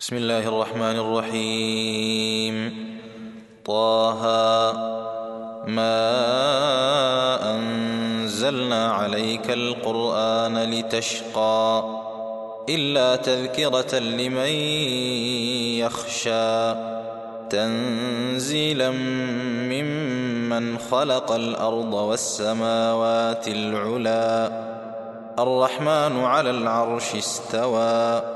بسم الله الرحمن الرحيم. طه ما أنزلنا عليك القرآن لتشقى إلا تذكرة لمن يخشى تنزيلا ممن خلق الأرض والسماوات العلى الرحمن على العرش استوى.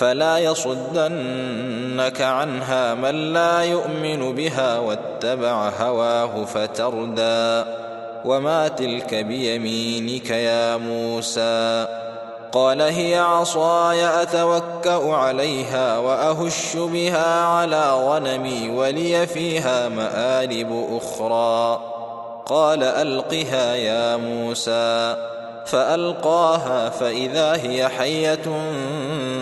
فلا يصدنك عنها من لا يؤمن بها واتبع هواه فتردى وما تلك بيمينك يا موسى قال هي عصاي أتوكأ عليها وأهش بها على غنمي ولي فيها مآرب أخرى قال ألقها يا موسى فألقاها فإذا هي حية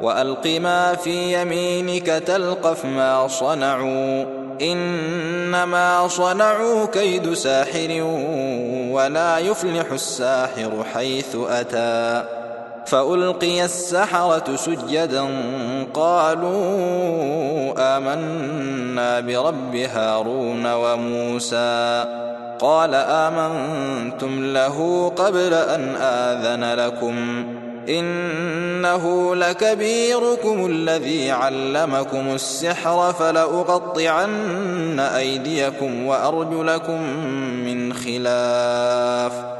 وألق ما في يمينك تلقف ما صنعوا. إنما صنعوا كيد ساحر ولا يفلح الساحر حيث أتى. فألقي السحرة سجدا قالوا آمنا برب هارون وموسى. قال آمنتم له قبل أن آذن لكم. إنه لكبيركم الذي علمكم السحر فلأقطعن أيديكم وأرجلكم من خلاف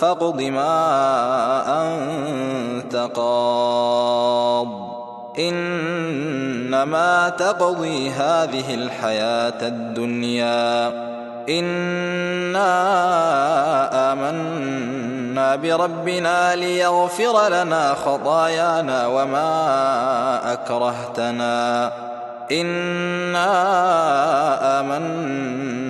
فاقض ما أنت قاض. إنما تقضي هذه الحياة الدنيا. إنا آمنا بربنا ليغفر لنا خطايانا وما أكرهتنا. إنا آمنا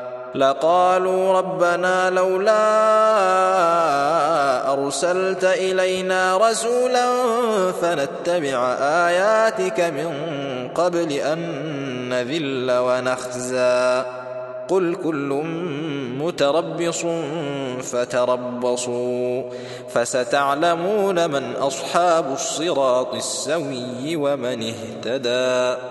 لقالوا ربنا لولا أرسلت إلينا رسولا فنتبع آياتك من قبل أن نذل ونخزى. قل كل متربص فتربصوا فستعلمون من أصحاب الصراط السوي ومن اهتدى.